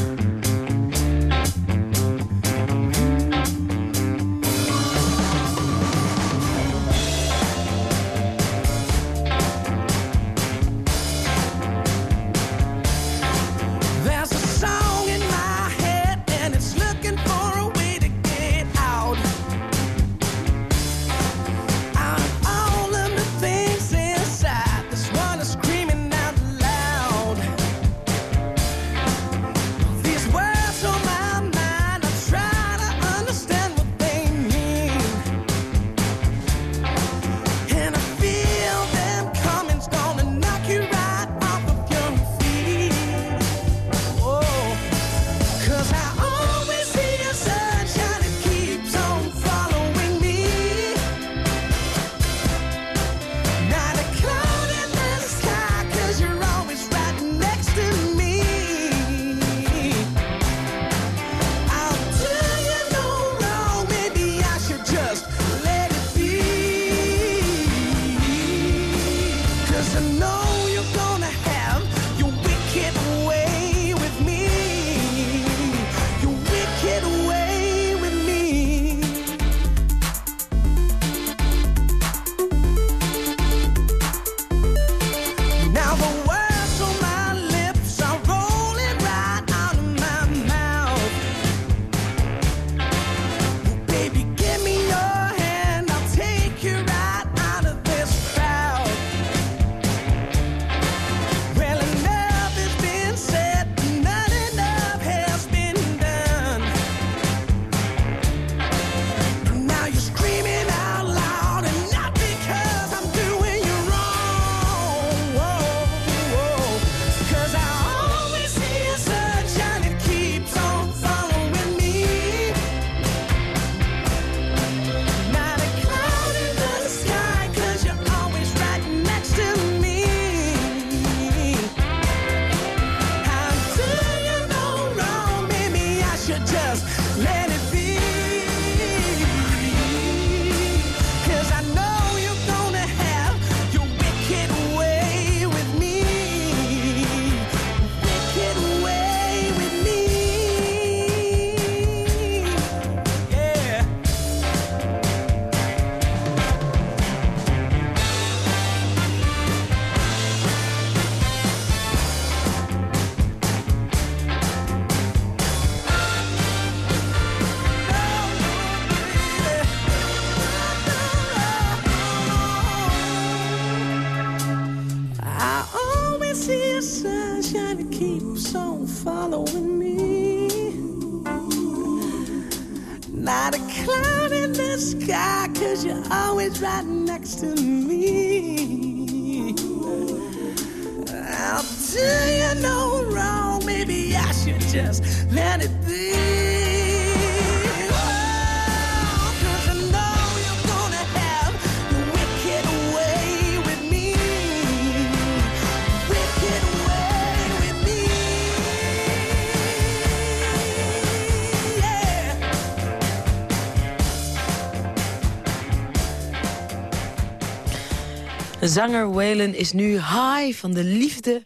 S3: Zanger Waylon is nu high van de liefde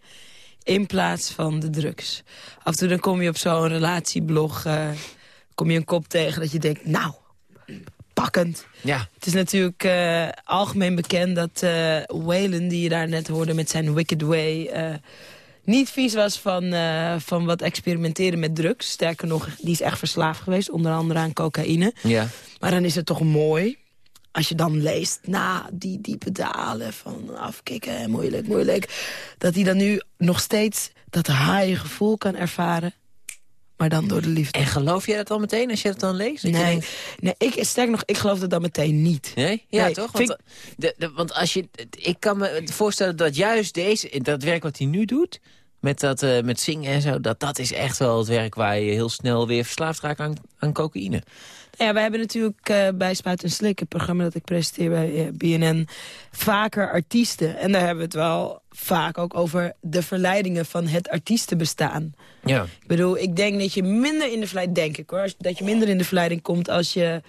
S3: in plaats van de drugs. Af en toe dan kom je op zo'n relatieblog, eh, kom je een kop tegen dat je denkt, nou, pakkend.
S16: Ja.
S3: Het is natuurlijk eh, algemeen bekend dat Waylon, die je daar net hoorde met zijn Wicked Way... niet vies was van, van wat experimenteren met drugs. Sterker nog, die is echt verslaafd geweest, onder andere aan cocaïne.
S16: Ja.
S3: Maar dan is het toch mooi als je dan leest, na die diepe dalen van afkicken, moeilijk, moeilijk... dat hij dan nu nog steeds dat haaie gevoel kan ervaren, maar dan door de liefde.
S16: En geloof jij dat al meteen als je dat dan leest? Dat
S3: Nee,
S16: denkt,
S3: nee ik, sterk nog, ik geloof dat dan meteen niet.
S16: Nee? Ja,
S3: Nee,
S16: toch? Want, de, de, want als je, ik kan me voorstellen dat juist deze, dat werk wat hij nu doet... Met, dat, eh, met zingen en zo, dat, dat is echt wel het werk waar je heel snel weer verslaafd raakt aan, aan cocaïne.
S3: Ja, wij hebben natuurlijk eh, bij Spuit en Slik, het programma dat ik presenteer bij eh, BNN, vaker artiesten. En daar hebben we het wel vaak ook over de verleidingen van het artiestenbestaan.
S16: Ja.
S3: Ik bedoel, ik denk dat je minder in de verleiding, denk ik hoor, dat je minder in de verleiding komt als je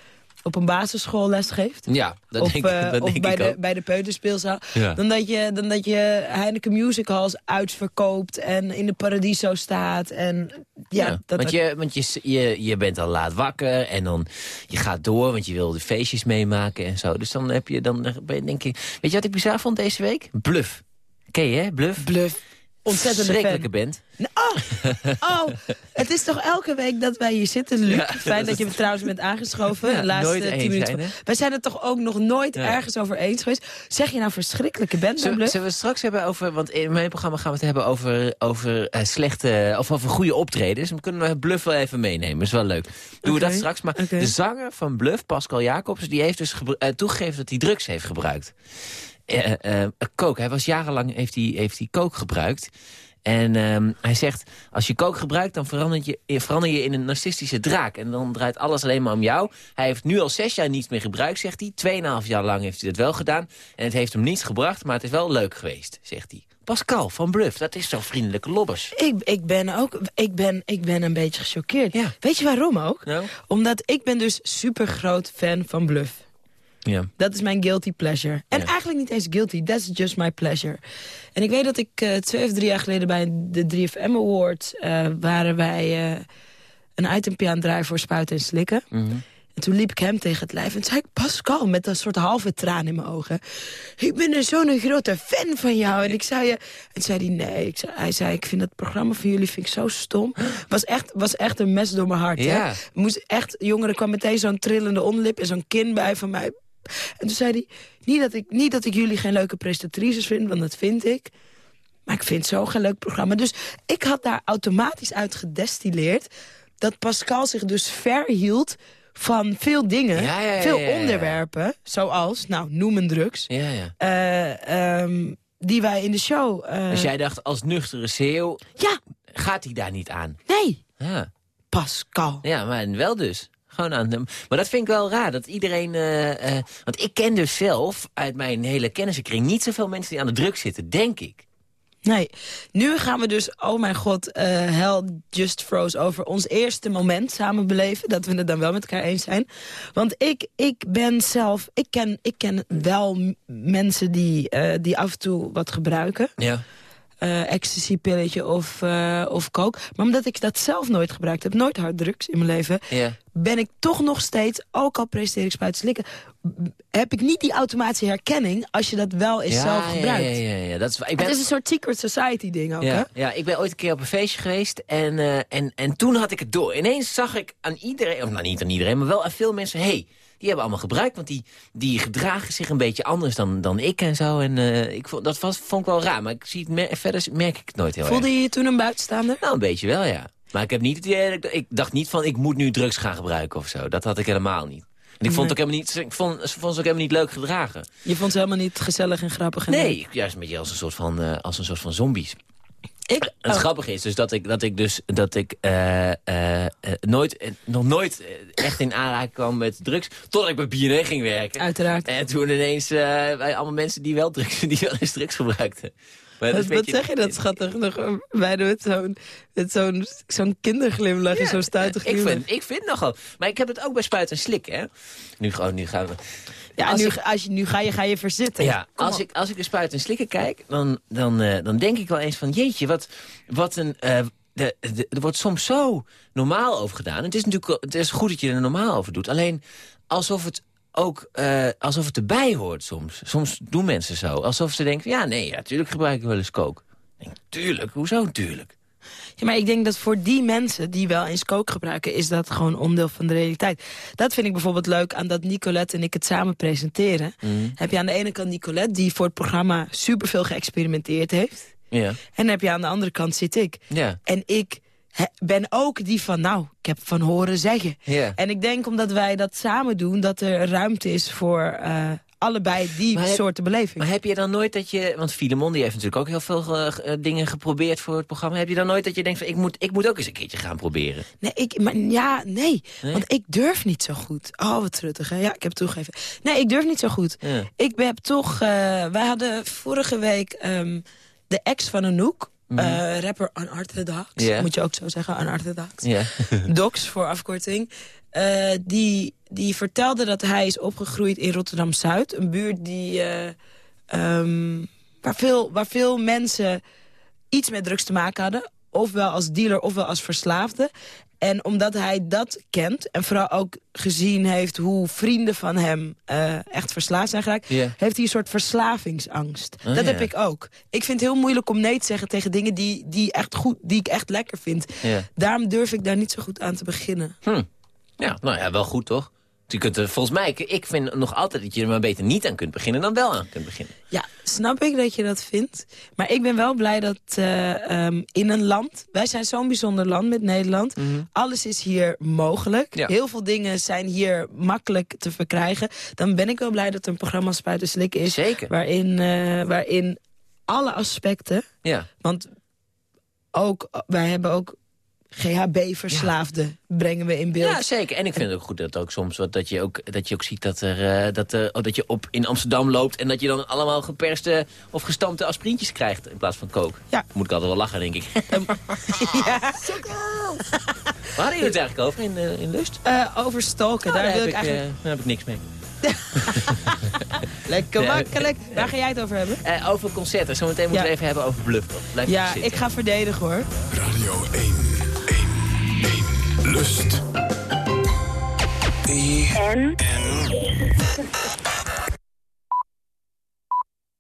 S3: op een basisschool les geeft.
S16: Ja, dat
S3: of
S16: denk,
S3: eh,
S16: dat
S3: of
S16: denk
S3: bij,
S16: ik
S3: de,
S16: ook.
S3: bij de peuterspeelzaal.
S16: Ja.
S3: Dan, dat je, dan dat je Heineken Music Halls uitverkoopt en in de Paradiso staat. En, ja,
S16: Ja,
S3: dat,
S16: want je, want je, je, je bent al laat wakker en dan je gaat door, want je wil de feestjes meemaken en zo. Dus dan heb je dan ben je, denk ik, weet je wat ik bizar vond deze week? Bluff. Ken je, hè? Bluff?
S3: Bluff. Ontzettende
S16: Schrikkelijke
S3: fan.
S16: band.
S3: Oh, het is toch elke week dat wij hier zitten, Luc?
S16: Ja,
S3: Fijn
S16: dat
S3: je me trouwens bent aangeschoven.
S16: Ja,
S3: de laatste
S16: nooit
S3: tien minuten.
S16: zijn?
S3: Wij zijn het toch ook nog nooit
S16: Ja.
S3: ergens over eens geweest. Zeg je nou verschrikkelijke band,
S16: Zullen, we het straks hebben over, want in mijn programma gaan we het hebben over, over eh, slechte, of over goede optredens. Dan kunnen we Bluff wel even meenemen, is wel leuk. Doen we dat straks. Maar de zanger van Bluff, Pascal Jacobs, die heeft dus eh, toegegeven dat hij drugs heeft gebruikt. Eh, eh, eh, coke, hij was jarenlang, heeft hij, heeft hij coke gebruikt. En ehm, hij zegt, als je coke gebruikt, dan verander je, verander je in een narcistische draak. En dan draait alles alleen maar om jou. Hij heeft nu al zes jaar niets meer gebruikt, zegt hij. Tweeënhalf jaar lang heeft hij dat wel gedaan. En het heeft hem niets gebracht, maar het is wel leuk geweest, zegt hij. Pascal van Bluff, dat is zo'n vriendelijke lobbers.
S3: Ik, ik ben ook ik ben, ik ben een beetje gechoqueerd. Weet je waarom ook?
S16: Nou?
S3: Omdat ik ben dus super groot fan van Bluff.
S16: Ja.
S3: Dat is mijn guilty pleasure. En eigenlijk niet eens guilty, that's just my pleasure. En ik weet dat ik eh, twee of drie jaar geleden bij de 3FM Awards... eh, waren wij eh, een itempje aan het draaien voor Spuiten en Slikken.
S16: Mhm.
S3: En toen liep ik hem tegen het lijf en zei ik... Pascal, met een soort halve traan in mijn ogen. Ik ben zo'n grote fan van jou. En ik zei je... En zei hij, nee. Ik zei, hij zei, ik vind het programma van jullie vind ik zo stom. Was echt, was echt een mes door mijn hart.
S16: Ja.
S3: Hè? Moest echt, jongeren kwam meteen zo'n trillende onderlip... en zo'n kin bij van mij. En toen zei hij... Niet dat, ik, niet dat ik jullie geen leuke prestatrices vind, want dat vind ik. Maar ik vind zo geen leuk programma. Dus ik had daar automatisch uit gedestilleerd... dat Pascal zich dus verhield van veel dingen,
S16: Ja, ja, ja,
S3: veel onderwerpen... zoals, nou, noem een drugs...
S16: Ja, ja.
S3: eh, ehm, die wij in de show... eh,
S16: Dus jij dacht, als nuchtere CEO,
S3: Ja.
S16: gaat hij daar niet aan?
S3: Nee.
S16: Ja.
S3: Pascal.
S16: Ja, maar wel dus. Gewoon aan hem. Maar dat vind ik wel raar, dat iedereen... eh, eh, want ik ken dus zelf, uit mijn hele kennissenkring... niet zoveel mensen die aan de druk zitten, denk ik.
S3: Nee, nu gaan we dus, oh mijn god, eh hell just froze over ons eerste moment samen beleven. Dat we het dan wel met elkaar eens zijn. Want ik, ik ben zelf, ik ken, ik ken wel mensen die, die af en toe wat gebruiken.
S16: Ja.
S3: Eh ecstasy-pilletje of, eh, of coke. Maar omdat ik dat zelf nooit gebruikt heb, nooit harddrugs in mijn leven... Ben ik toch nog steeds, ook al presteer ik spuiten slikken... heb ik niet die automatische herkenning als je dat wel eens
S16: ja,
S3: zelf gebruikt.
S16: Ja, ja, ja, Dat is, ik ben,
S3: Het is een soort secret society ding ook, hè?
S16: ja, ja, ik ben ooit een keer op een feestje geweest en, eh, en, en toen had ik het door. Ineens zag ik aan iedereen, of nou niet aan iedereen, maar wel aan veel mensen... hey, die hebben allemaal gebruikt, want die, die gedragen zich een beetje anders dan, dan ik en zo. En eh, ik vond, dat was, vond ik wel raar, maar ik zie het mer- verder merk ik het nooit heel
S3: Voelde
S16: erg.
S3: je je toen een buitenstaander?
S16: Nou, een beetje wel, ja. Maar ik heb niet ik, dacht niet van ik moet nu drugs gaan gebruiken of zo. Dat had ik helemaal niet. En ik vond, het ook helemaal niet, ik vond, ze vond ze ook helemaal niet leuk gedragen.
S3: Je vond ze helemaal niet gezellig en grappig? En
S16: Nee, juist een beetje als een soort van, eh, als een soort van zombies.
S3: Ik,
S16: Het
S3: oh.
S16: grappige is dus dat ik, dat ik, dus, dat ik eh, eh, eh, nooit, nog nooit echt in aanraking kwam met drugs. Totdat ik bij BNN ging werken.
S3: Uiteraard.
S16: En toen ineens eh, wij allemaal mensen die wel, drugs, die wel eens drugs gebruikten. Maar
S3: Wat, zeg je dat schattig? Nog, wij doen het zo'n zo'n zo'n kinderglimlach en zo'n stuitig
S16: ik vind, ik vind nogal. Maar ik heb het ook bij spuit en slik, hè. Nu, gewoon, nu gaan we...
S3: Ja,
S16: Als
S3: nu,
S16: ik-
S3: als je, nu ga je, ga je verzitten.
S16: Ja,
S3: Kom
S16: als
S3: op.
S16: ik, als ik de spuit en slikken kijk, dan, dan, eh, dan denk ik wel eens van... jeetje, wat, wat een... eh, de, de- er wordt soms zo normaal over gedaan. Het is natuurlijk het is goed dat je er normaal over doet. Alleen alsof het ook eh, alsof het erbij hoort soms. Soms doen mensen zo. Alsof ze denken, ja, nee, ja, tuurlijk gebruik ik wel eens denk, tuurlijk, hoezo tuurlijk?
S3: Ja, maar ik denk dat voor die mensen die wel eens coke gebruiken... is dat gewoon onderdeel van de realiteit. Dat vind ik bijvoorbeeld leuk aan dat Nicolette en ik het samen presenteren.
S16: Mhm.
S3: Heb je aan de ene kant Nicolette die voor het programma superveel geëxperimenteerd heeft.
S16: Ja.
S3: En heb je aan de andere kant zit ik.
S16: Ja.
S3: En ik ben ook die van, nou, ik heb van horen zeggen.
S16: Ja.
S3: En ik denk omdat wij dat samen doen... dat er ruimte is voor eh, allebei die
S16: Maar
S3: soorten beleving.
S16: Maar heb je dan nooit dat je... Want Filemon die heeft natuurlijk ook heel veel eh, eh, dingen geprobeerd voor het programma. Heb je dan nooit dat je denkt van ik moet, ik moet ook eens een keertje gaan proberen?
S3: Nee, ik, maar, ja, nee,
S16: Nee?
S3: Want ik durf niet zo goed. Oh, wat truttig, hè? Ja, ik heb toegegeven. Nee, ik durf niet zo goed.
S16: Ja.
S3: Ik heb toch... eh, wij hadden vorige week ehm, de ex van Anouk... eh, rapper Unorthodox.
S16: Ja.
S3: moet je ook zo zeggen, Unorthodox.
S16: Ja.
S3: Docs voor afkorting. Eh, die, die vertelde dat hij is opgegroeid in Rotterdam-Zuid. Een buurt die, eh, ehm, waar, veel, waar veel mensen iets met drugs te maken hadden. Ofwel als dealer, ofwel als verslaafde. En omdat hij dat kent en vooral ook gezien heeft... hoe vrienden van hem eh, echt verslaafd zijn geraakt... Heeft hij een soort verslavingsangst.
S16: Oh,
S3: dat heb ik ook. Ik vind het heel moeilijk om nee te zeggen tegen dingen die, die, echt goed, die ik echt lekker vind. Daarom durf ik daar niet zo goed aan te beginnen.
S16: Hm. Ja, nou ja, wel goed toch? Je kunt er, volgens mij, ik, vind nog altijd dat je er maar beter niet aan kunt beginnen dan wel aan kunt beginnen.
S3: Ja, snap ik dat je dat vindt. Maar ik ben wel blij dat eh, ehm, in een land... Wij zijn zo'n bijzonder land met Nederland. Alles is hier mogelijk.
S16: Ja.
S3: Heel veel dingen zijn hier makkelijk te verkrijgen. Dan ben ik wel blij dat er een programma Spuiten Slikken is.
S16: Zeker.
S3: Waarin, eh, waarin alle aspecten...
S16: Ja.
S3: Want ook, wij hebben ook GHB-verslaafden brengen we in beeld.
S16: Ja, zeker. En ik vind het ook goed dat ook soms wat, dat, je ook, dat je ook ziet dat, er, eh, dat, er, oh, dat je op in Amsterdam loopt... en dat je dan allemaal geperste of gestampte aspirintjes krijgt in plaats van kook.
S3: Ja.
S16: Moet ik altijd wel lachen, denk ik.
S3: ja.
S16: Waar hadden jullie het eigenlijk over in, eh, in Lust?
S3: Eh, over stalken,
S16: Nou,
S3: daar wil
S16: heb
S3: ik
S16: ik,
S3: eigenlijk...
S16: eh, daar heb ik niks mee.
S3: Lekker makkelijk. Waar ga jij het over hebben?
S16: Eh, over concerten. Zometeen moeten
S3: Ja.
S16: we even hebben over bluffen. Blijf
S3: Ja, ik ga verdedigen hoor.
S2: Radio 1, 1, 1. Lust.
S8: En?